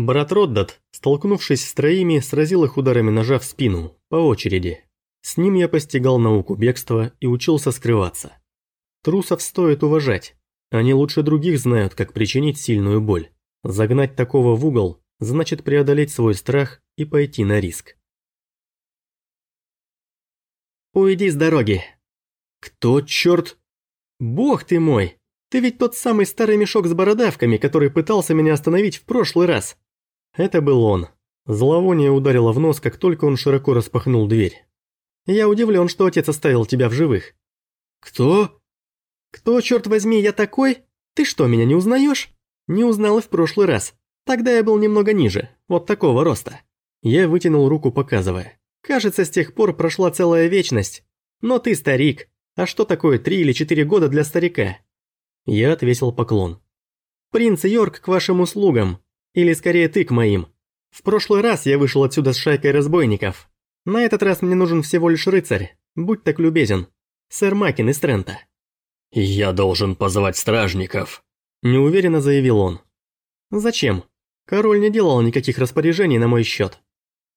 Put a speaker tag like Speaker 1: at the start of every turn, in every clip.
Speaker 1: Брат Роддат, столкнувшись с троими, сразил их ударами ножа в спину, по очереди. С ним я постигал науку бегства и учился скрываться. Трусов стоит уважать. Они лучше других знают, как причинить сильную боль. Загнать такого в угол значит преодолеть свой страх и пойти на риск. «Уйди с дороги!» «Кто, черт?» «Бог ты мой! Ты ведь тот самый старый мешок с бородавками, который пытался меня остановить в прошлый раз!» Это был он. Зловоние ударило в нос, как только он широко распахнул дверь. «Я удивлен, что отец оставил тебя в живых». «Кто?» «Кто, черт возьми, я такой? Ты что, меня не узнаешь?» «Не узнал и в прошлый раз. Тогда я был немного ниже, вот такого роста». Я вытянул руку, показывая. «Кажется, с тех пор прошла целая вечность. Но ты старик. А что такое три или четыре года для старика?» Я отвесил поклон. «Принц Йорк к вашим услугам. Или скорее ты к моим. В прошлый раз я вышел отсюда с шайкой разбойников. На этот раз мне нужен всего лишь рыцарь. Будь так любезен. Сэр Макин из Трента».
Speaker 2: «Я должен позвать стражников», –
Speaker 1: неуверенно заявил он. «Зачем? Король не делал никаких распоряжений на мой счет.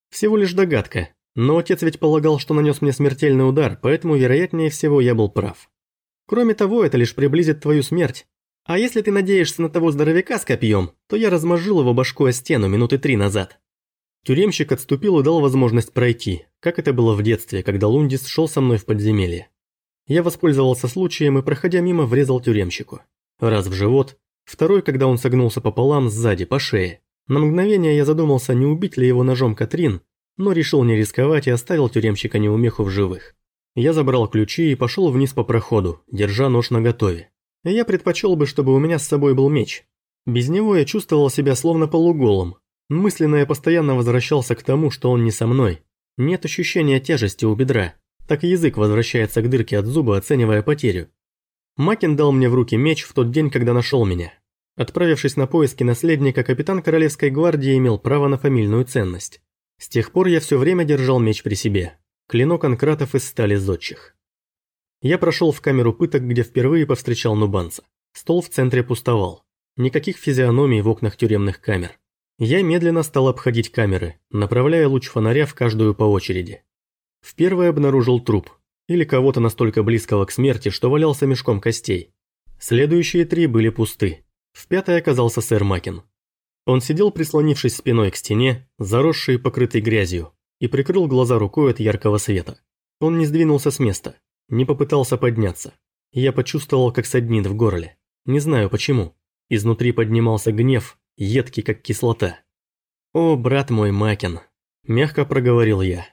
Speaker 1: Всего лишь догадка, но отец ведь полагал, что нанес мне смертельный удар, поэтому, вероятнее всего, я был прав. Кроме того, это лишь приблизит твою смерть. А если ты надеешься на того здоровяка с копьем, то я размозжил его башку о стену минуты три назад». Тюремщик отступил и дал возможность пройти, как это было в детстве, когда Лундис шел со мной в подземелье. Я воспользовался случаем и, проходя мимо, врезал тюремщику. Раз в живот, второй, когда он согнулся пополам сзади, по шее. На мгновение я задумался, не убить ли его ножом Катрин, но решил не рисковать и оставил тюремщика неумеху в живых. Я забрал ключи и пошел вниз по проходу, держа нож наготове. Я предпочел бы, чтобы у меня с собой был меч. Без него я чувствовал себя словно полуголым. Мысленно я постоянно возвращался к тому, что он не со мной. Нет ощущения тяжести у бедра. Так язык возвращается к дырке от зуба, оценивая потерю. Макин дал мне в руки меч в тот день, когда нашел меня. Отправившись на поиски наследника, капитан Королевской гвардии имел право на фамильную ценность. С тех пор я все время держал меч при себе. Клинок анкратов из стали зодчих. Я прошел в камеру пыток, где впервые повстречал нубанца. Стол в центре пустовал. Никаких физиономий в окнах тюремных камер. Я медленно стал обходить камеры, направляя луч фонаря в каждую по очереди. В первой обнаружил труп, или кого-то настолько близкого к смерти, что валялся мешком костей. Следующие три были пусты. В пятой оказался сэр Макин. Он сидел, прислонившись спиной к стене, заросший и покрытый грязью, и прикрыл глаза рукой от яркого света. Он не сдвинулся с места, не попытался подняться. Я почувствовал, как саднит в горле. Не знаю почему. Изнутри поднимался гнев, едкий как кислота. «О, брат мой Макин», – мягко проговорил я.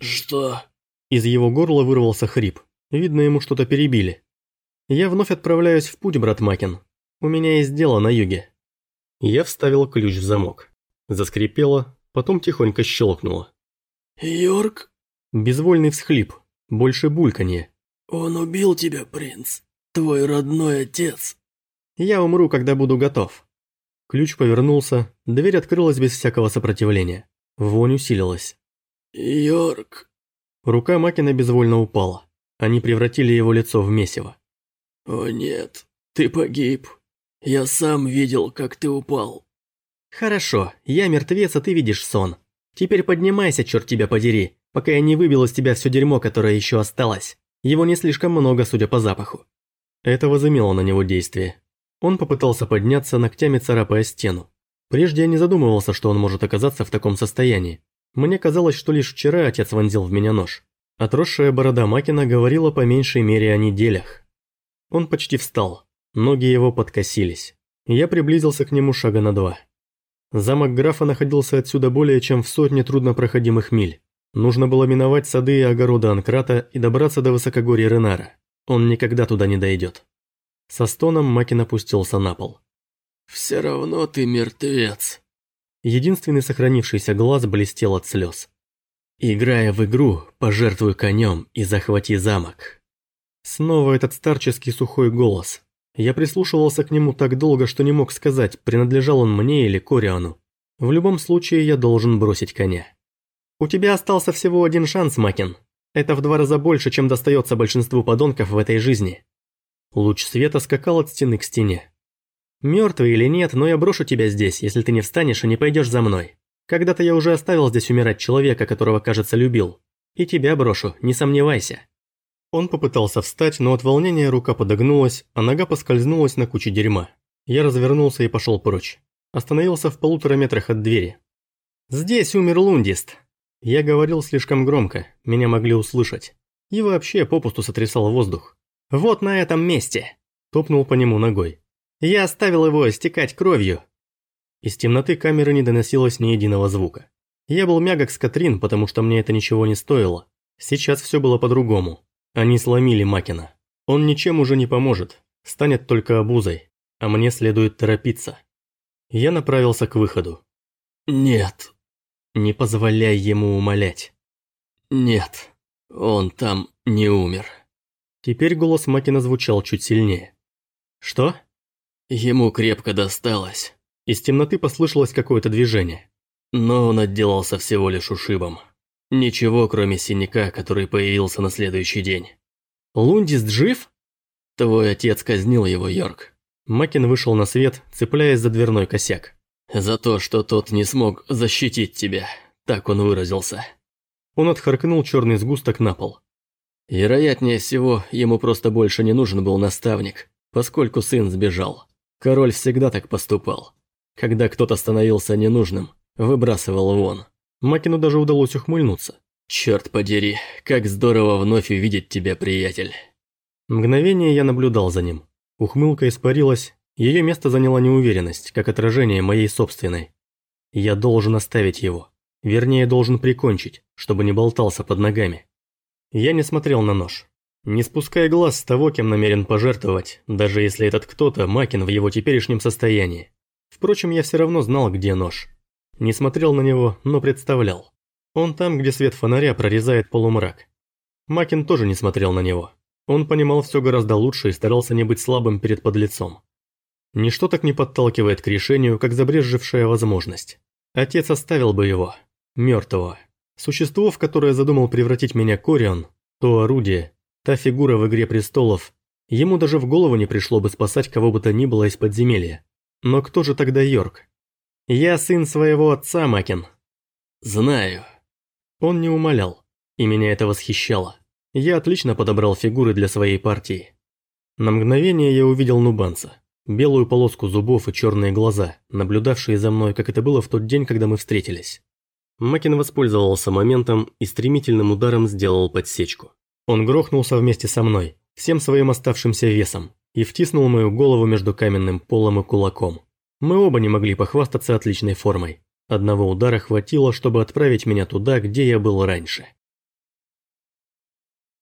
Speaker 2: «Что?»
Speaker 1: Из его горла вырвался хрип. Видно, ему что-то перебили. «Я вновь отправляюсь в путь, брат Макин. У меня есть дело на юге». Я вставил ключ в замок. Заскрипело, потом тихонько щелкнуло.
Speaker 2: «Йорк?»
Speaker 1: Безвольный всхлип, больше бульканье.
Speaker 2: «Он убил тебя, принц. Твой родной отец».
Speaker 1: «Я умру, когда буду готов». Ключ повернулся, дверь открылась без всякого сопротивления. Вонь усилилась.
Speaker 2: «Йорк».
Speaker 1: Рука Макина безвольно упала. Они превратили его лицо в месиво.
Speaker 2: «О нет, ты погиб. Я сам видел, как ты упал».
Speaker 1: «Хорошо, я мертвец, а ты видишь сон. Теперь поднимайся, черт тебя подери, пока я не выбил из тебя все дерьмо, которое еще осталось. Его не слишком много, судя по запаху». Это возымело на него действие. Он попытался подняться, ногтями царапая стену. Прежде я не задумывался, что он может оказаться в таком состоянии. Мне казалось, что лишь вчера отец вонзил в меня нож. Отросшая борода Макина говорила по меньшей мере о неделях. Он почти встал. Ноги его подкосились. Я приблизился к нему шага на два. Замок графа находился отсюда более чем в сотне труднопроходимых миль. Нужно было миновать сады и огороды Анкрата и добраться до высокогорья Ренара. Он никогда туда не дойдет. Со стоном Макин опустился на пол.
Speaker 2: «Все равно ты мертвец».
Speaker 1: Единственный сохранившийся глаз блестел от слез. «Играя в игру, пожертвуй конем и захвати замок». Снова этот старческий сухой голос, я прислушивался к нему так долго, что не мог сказать, принадлежал он мне или Кориану. В любом случае, я должен бросить коня. У тебя остался всего один шанс, Макин. Это в два раза больше, чем достается большинству подонков в этой жизни. Луч света скакал от стены к стене. Мертвый или нет, но я брошу тебя здесь, если ты не встанешь и не пойдешь за мной. Когда-то я уже оставил здесь умирать человека, которого, кажется, любил. И тебя брошу, не сомневайся». Он попытался встать, но от волнения рука подогнулась, а нога поскользнулась на куче дерьма. Я развернулся и пошел прочь. Остановился в полутора метрах от двери. «Здесь умер Лундист!» Я говорил слишком громко, меня могли услышать. И вообще попусту сотрясал воздух. «Вот на этом месте!» Топнул по нему ногой. «Я оставил его стекать кровью!» Из темноты камеры не доносилось ни единого звука. Я был мягок с Катрин, потому что мне это ничего не стоило. Сейчас все было по-другому. Они сломили Макина. Он ничем уже не поможет, станет только обузой, а мне следует торопиться. Я направился к выходу.
Speaker 2: «Нет».
Speaker 1: «Не позволяй ему умолять».
Speaker 2: «Нет, он там не умер».
Speaker 1: Теперь голос Макина звучал чуть сильнее. «Что?»
Speaker 2: Ему крепко досталось.
Speaker 1: Из темноты послышалось какое-то движение.
Speaker 2: Но он отделался всего лишь ушибом. Ничего, кроме синяка, который появился на следующий день.
Speaker 1: «Лундист жив?»
Speaker 2: «Твой отец казнил его, Йорк».
Speaker 1: Макин вышел на свет, цепляясь за дверной косяк.
Speaker 2: «За то, что тот не смог защитить тебя», так он выразился.
Speaker 1: Он отхаркнул черный сгусток на пол.
Speaker 2: Вероятнее всего, ему просто больше не нужен был наставник, поскольку сын сбежал. Король всегда так поступал. Когда кто-то становился ненужным, выбрасывал вон.
Speaker 1: Макину даже удалось ухмыльнуться.
Speaker 2: «Черт подери, как здорово вновь увидеть тебя, приятель!»
Speaker 1: Мгновение я наблюдал за ним. Ухмылка испарилась, ее место заняла неуверенность, как отражение моей собственной. Я должен оставить его. Вернее, должен прикончить, чтобы не болтался под ногами. Я не смотрел на нож. Не спуская глаз с того, кем намерен пожертвовать, даже если этот кто-то Макин в его теперешнем состоянии. Впрочем, я все равно знал, где нож. Не смотрел на него, но представлял. Он там, где свет фонаря прорезает полумрак. Макин тоже не смотрел на него. Он понимал все гораздо лучше и старался не быть слабым перед подлецом. Ничто так не подталкивает к решению, как забрежевшая возможность. Отец оставил бы его, мертвого. Существо, в которое задумал превратить меня Корион, то орудие, та фигура в «Игре престолов», ему даже в голову не пришло бы спасать кого бы то ни было из подземелья. Но кто же тогда Йорк? Я сын своего отца, Макин.
Speaker 2: Знаю.
Speaker 1: Он не умолял, и меня это восхищало. Я отлично подобрал фигуры для своей партии. На мгновение я увидел нубанца. Белую полоску зубов и черные глаза, наблюдавшие за мной, как это было в тот день, когда мы встретились. Макин воспользовался моментом и стремительным ударом сделал подсечку. Он грохнулся вместе со мной, всем своим оставшимся весом, и втиснул мою голову между каменным полом и кулаком. Мы оба не могли похвастаться отличной формой. Одного удара хватило, чтобы отправить меня туда, где я был раньше.